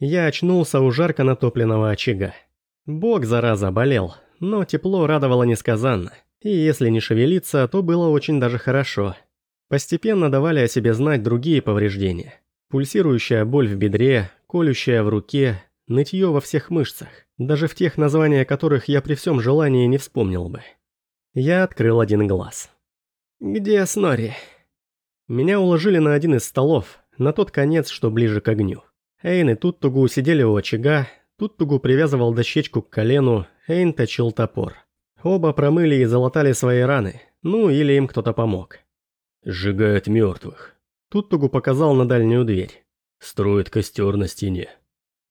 Я очнулся у жарко натопленного очага. Бог, зараза, болел, но тепло радовало несказанно. И если не шевелиться, то было очень даже хорошо. Постепенно давали о себе знать другие повреждения. Пульсирующая боль в бедре, колющая в руке, нытье во всех мышцах, даже в тех названия которых я при всем желании не вспомнил бы. Я открыл один глаз. «Где Снори?» Меня уложили на один из столов, на тот конец, что ближе к огню. Эйн и Туттугу сидели у очага, Туттугу привязывал дощечку к колену, Эйн точил топор. Оба промыли и залатали свои раны, ну или им кто-то помог. «Сжигает мертвых». Туттугу показал на дальнюю дверь. «Строит костер на стене».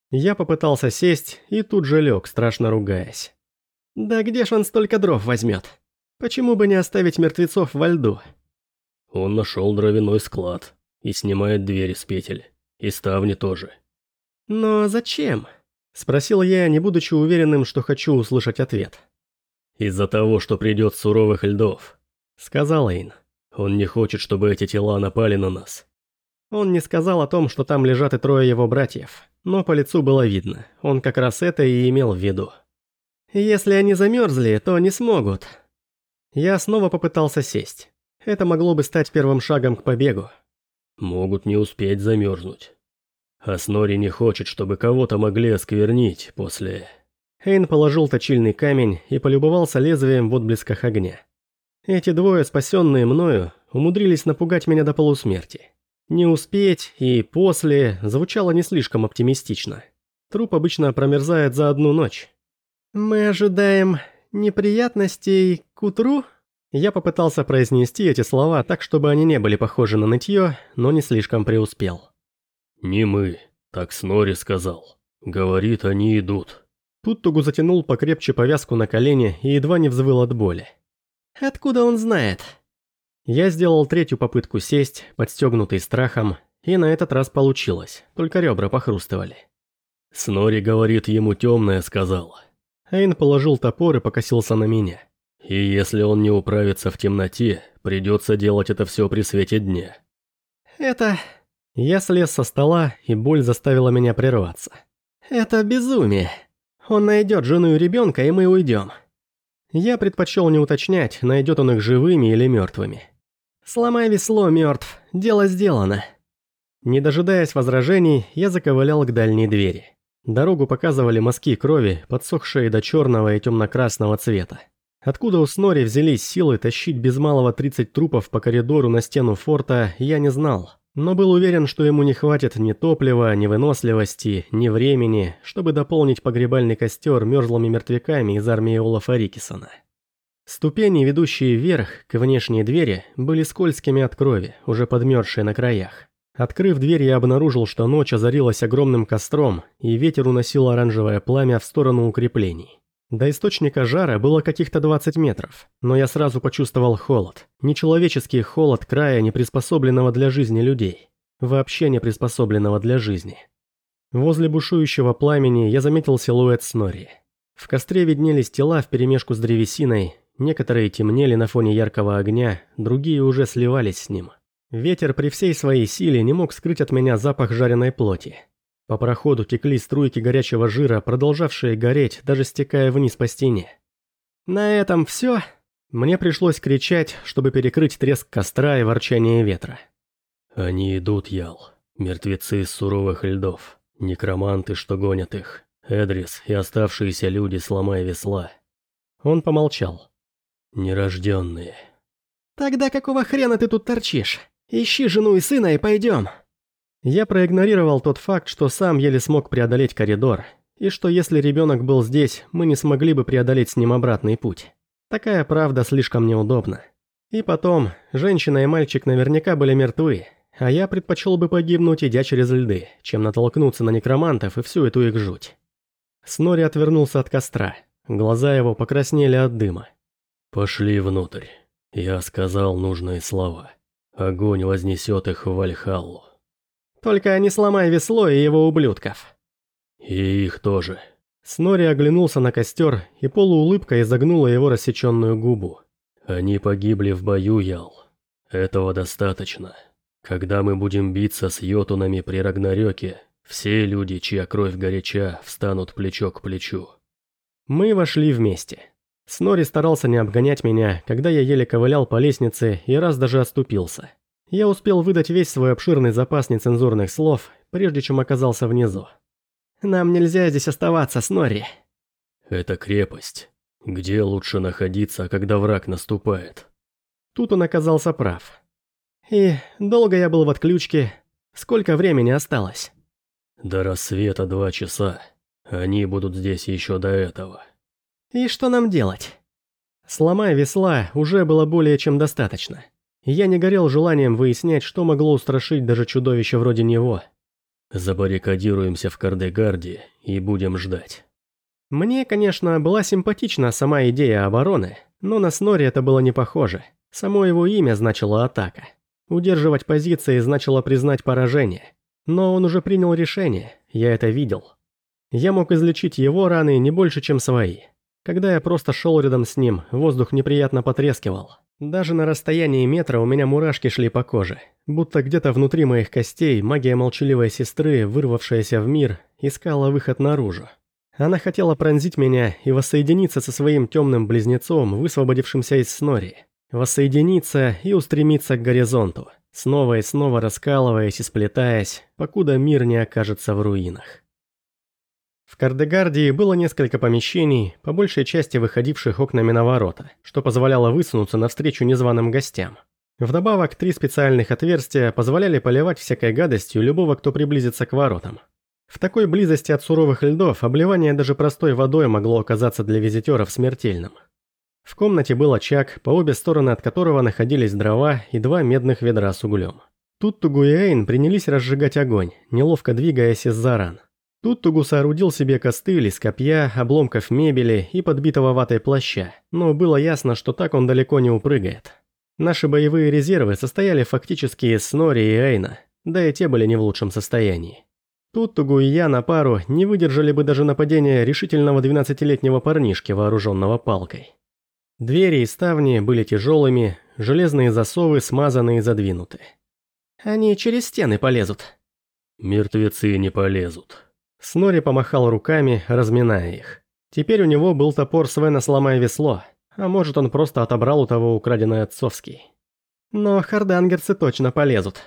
Я попытался сесть и тут же лег, страшно ругаясь. «Да где ж он столько дров возьмет? Почему бы не оставить мертвецов во льду?» Он нашел дровяной склад и снимает двери с петель. И ставни тоже. «Но зачем?» – спросил я, не будучи уверенным, что хочу услышать ответ. «Из-за того, что придет суровых льдов», – сказал Эйн. «Он не хочет, чтобы эти тела напали на нас». Он не сказал о том, что там лежат и трое его братьев, но по лицу было видно, он как раз это и имел в виду. «Если они замерзли, то не смогут». Я снова попытался сесть. Это могло бы стать первым шагом к побегу. Могут не успеть замерзнуть. А Снори не хочет, чтобы кого-то могли осквернить после... Эйн положил точильный камень и полюбовался лезвием в отблесках огня. Эти двое, спасенные мною, умудрились напугать меня до полусмерти. Не успеть и после звучало не слишком оптимистично. Труп обычно промерзает за одну ночь. «Мы ожидаем неприятностей к утру?» Я попытался произнести эти слова так, чтобы они не были похожи на нытье, но не слишком преуспел. «Не мы, так Снори сказал. Говорит, они идут». Тут Тугу затянул покрепче повязку на колени и едва не взвыл от боли. «Откуда он знает?» Я сделал третью попытку сесть, подстегнутый страхом, и на этот раз получилось, только ребра похрустывали. Снори говорит, ему темное сказал. Эйн положил топор и покосился на меня. И если он не управится в темноте, придется делать это все при свете дня. Это... Я слез со стола, и боль заставила меня прерваться. Это безумие. Он найдет жену и ребенка, и мы уйдем. Я предпочел не уточнять, найдет он их живыми или мертвыми. Сломай весло, мертв. Дело сделано. Не дожидаясь возражений, я заковылял к дальней двери. Дорогу показывали мазки крови, подсохшие до черного и темно-красного цвета. Откуда у Снори взялись силы тащить без малого 30 трупов по коридору на стену форта, я не знал. Но был уверен, что ему не хватит ни топлива, ни выносливости, ни времени, чтобы дополнить погребальный костер мерзлыми мертвяками из армии Олафа Рикисона. Ступени, ведущие вверх, к внешней двери, были скользкими от крови, уже подмерзшие на краях. Открыв дверь, я обнаружил, что ночь озарилась огромным костром, и ветер уносил оранжевое пламя в сторону укреплений. До источника жара было каких-то 20 метров, но я сразу почувствовал холод. Нечеловеческий холод края, не приспособленного для жизни людей. Вообще не приспособленного для жизни. Возле бушующего пламени я заметил силуэт Снори. В костре виднелись тела вперемешку с древесиной, некоторые темнели на фоне яркого огня, другие уже сливались с ним. Ветер при всей своей силе не мог скрыть от меня запах жареной плоти. По проходу текли струйки горячего жира, продолжавшие гореть, даже стекая вниз по стене. На этом все. Мне пришлось кричать, чтобы перекрыть треск костра и ворчание ветра. Они идут, Ял. Мертвецы из суровых льдов. Некроманты, что гонят их. Эдрис и оставшиеся люди, сломая весла. Он помолчал. Нерожденные. «Тогда какого хрена ты тут торчишь? Ищи жену и сына и пойдем!» Я проигнорировал тот факт, что сам еле смог преодолеть коридор, и что если ребенок был здесь, мы не смогли бы преодолеть с ним обратный путь. Такая правда слишком неудобна. И потом, женщина и мальчик наверняка были мертвы, а я предпочел бы погибнуть, идя через льды, чем натолкнуться на некромантов и всю эту их жуть. Снори отвернулся от костра. Глаза его покраснели от дыма. «Пошли внутрь. Я сказал нужные слова. Огонь вознесет их в Вальхаллу. Только не сломай весло и его ублюдков. И их тоже. Снори оглянулся на костер, и полуулыбка изогнула его рассеченную губу. Они погибли в бою, Ял. Этого достаточно. Когда мы будем биться с йотунами при Рагнарёке, Все люди, чья кровь горяча, встанут плечо к плечу. Мы вошли вместе. Снори старался не обгонять меня, когда я еле ковылял по лестнице и раз даже отступился. Я успел выдать весь свой обширный запас нецензурных слов, прежде чем оказался внизу. «Нам нельзя здесь оставаться, Снори». «Это крепость. Где лучше находиться, когда враг наступает?» Тут он оказался прав. «И долго я был в отключке? Сколько времени осталось?» «До рассвета два часа. Они будут здесь еще до этого». «И что нам делать?» Сломая весла уже было более чем достаточно. Я не горел желанием выяснять, что могло устрашить даже чудовище вроде него. Забаррикадируемся в Кардегарде и будем ждать. Мне, конечно, была симпатична сама идея обороны, но на Снори это было не похоже. Само его имя значило «атака». Удерживать позиции значило признать поражение. Но он уже принял решение, я это видел. Я мог излечить его раны не больше, чем свои. Когда я просто шел рядом с ним, воздух неприятно потрескивал. Даже на расстоянии метра у меня мурашки шли по коже, будто где-то внутри моих костей магия молчаливой сестры, вырвавшаяся в мир, искала выход наружу. Она хотела пронзить меня и воссоединиться со своим темным близнецом, высвободившимся из снори. Воссоединиться и устремиться к горизонту, снова и снова раскалываясь и сплетаясь, покуда мир не окажется в руинах. В Кардегардии было несколько помещений, по большей части выходивших окнами на ворота, что позволяло высунуться навстречу незваным гостям. Вдобавок, три специальных отверстия позволяли поливать всякой гадостью любого, кто приблизится к воротам. В такой близости от суровых льдов обливание даже простой водой могло оказаться для визитеров смертельным. В комнате был очаг, по обе стороны от которого находились дрова и два медных ведра с углем. Тут Тугу и Эйн принялись разжигать огонь, неловко двигаясь из-за ран. Тут Тугу соорудил себе костыль из копья, обломков мебели и подбитого ватой плаща, но было ясно, что так он далеко не упрыгает. Наши боевые резервы состояли фактически из Снори и Эйна, да и те были не в лучшем состоянии. Тут Тугу и я на пару не выдержали бы даже нападения решительного 12-летнего парнишки, вооруженного палкой. Двери и ставни были тяжелыми, железные засовы смазаны и задвинуты. «Они через стены полезут». «Мертвецы не полезут», Снори помахал руками, разминая их. Теперь у него был топор Свена сломая весло, а может он просто отобрал у того украденный отцовский. Но хардангерцы точно полезут.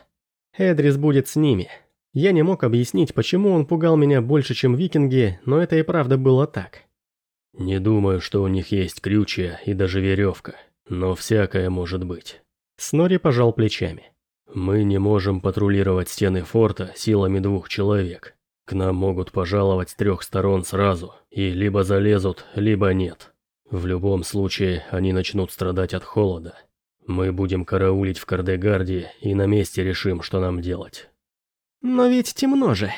Эдрис будет с ними. Я не мог объяснить, почему он пугал меня больше, чем викинги, но это и правда было так. Не думаю, что у них есть крючья и даже веревка, но всякое может быть. Снори пожал плечами. Мы не можем патрулировать стены форта силами двух человек. К нам могут пожаловать с трех сторон сразу, и либо залезут, либо нет. В любом случае, они начнут страдать от холода. Мы будем караулить в Кардегарде и на месте решим, что нам делать. Но ведь темно же.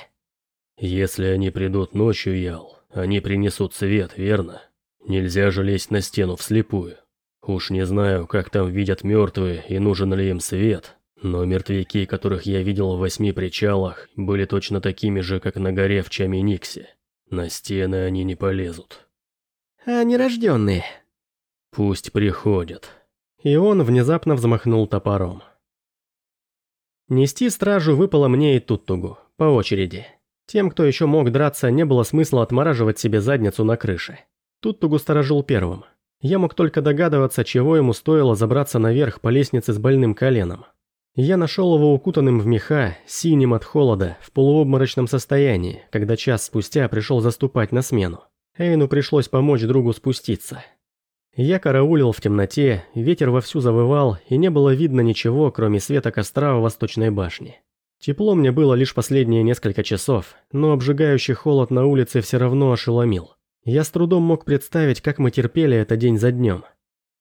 Если они придут ночью, Ял, они принесут свет, верно? Нельзя же лезть на стену вслепую. Уж не знаю, как там видят мертвые и нужен ли им свет, но мертвяки, которых я видел в восьми причалах, были точно такими же, как на горе в Чаминиксе. На стены они не полезут. А нерожденные? Пусть приходят. И он внезапно взмахнул топором. Нести стражу выпало мне и Туттугу, по очереди. Тем, кто еще мог драться, не было смысла отмораживать себе задницу на крыше. Туттугу сторожил первым. Я мог только догадываться, чего ему стоило забраться наверх по лестнице с больным коленом. Я нашел его укутанным в меха, синим от холода, в полуобморочном состоянии, когда час спустя пришел заступать на смену. Эйну пришлось помочь другу спуститься. Я караулил в темноте, ветер вовсю завывал, и не было видно ничего, кроме света костра у восточной башни. Тепло мне было лишь последние несколько часов, но обжигающий холод на улице все равно ошеломил. Я с трудом мог представить, как мы терпели это день за днем.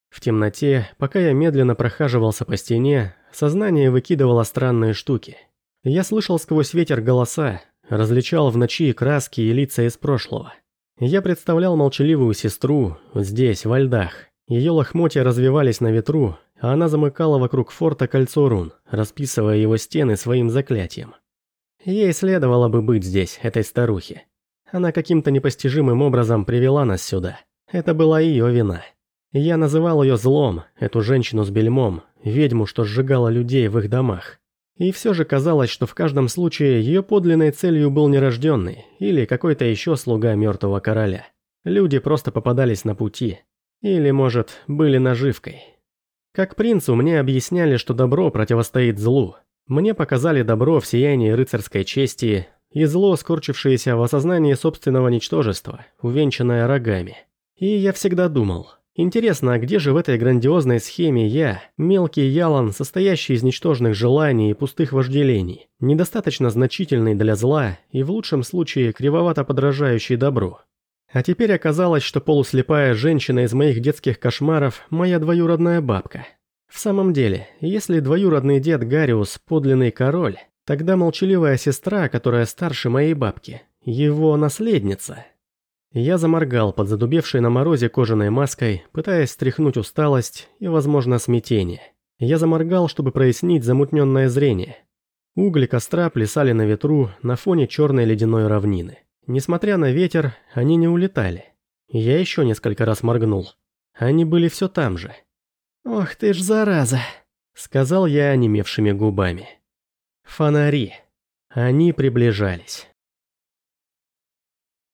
В темноте, пока я медленно прохаживался по стене, сознание выкидывало странные штуки. Я слышал сквозь ветер голоса, различал в ночи краски и лица из прошлого. Я представлял молчаливую сестру здесь, во льдах. Ее лохмотья развивались на ветру, а она замыкала вокруг форта кольцо рун, расписывая его стены своим заклятием. Ей следовало бы быть здесь, этой старухе. Она каким-то непостижимым образом привела нас сюда. Это была ее вина. Я называл ее злом, эту женщину с бельмом, ведьму, что сжигала людей в их домах. И все же казалось, что в каждом случае ее подлинной целью был нерожденный или какой-то еще слуга мертвого короля. Люди просто попадались на пути. Или, может, были наживкой. Как принцу мне объясняли, что добро противостоит злу. Мне показали добро в сиянии рыцарской чести и зло, скорчившееся в осознании собственного ничтожества, увенчанное рогами. И я всегда думал, интересно, а где же в этой грандиозной схеме я, мелкий ялан, состоящий из ничтожных желаний и пустых вожделений, недостаточно значительный для зла и в лучшем случае кривовато подражающий добру? А теперь оказалось, что полуслепая женщина из моих детских кошмаров – моя двоюродная бабка. В самом деле, если двоюродный дед Гариус – подлинный король, тогда молчаливая сестра, которая старше моей бабки, его наследница. Я заморгал под задубевшей на морозе кожаной маской, пытаясь стряхнуть усталость и, возможно, смятение. Я заморгал, чтобы прояснить замутненное зрение. Угли костра плясали на ветру на фоне черной ледяной равнины. Несмотря на ветер, они не улетали. Я еще несколько раз моргнул. Они были все там же. «Ох ты ж зараза!» — сказал я онемевшими губами. Фонари. Они приближались.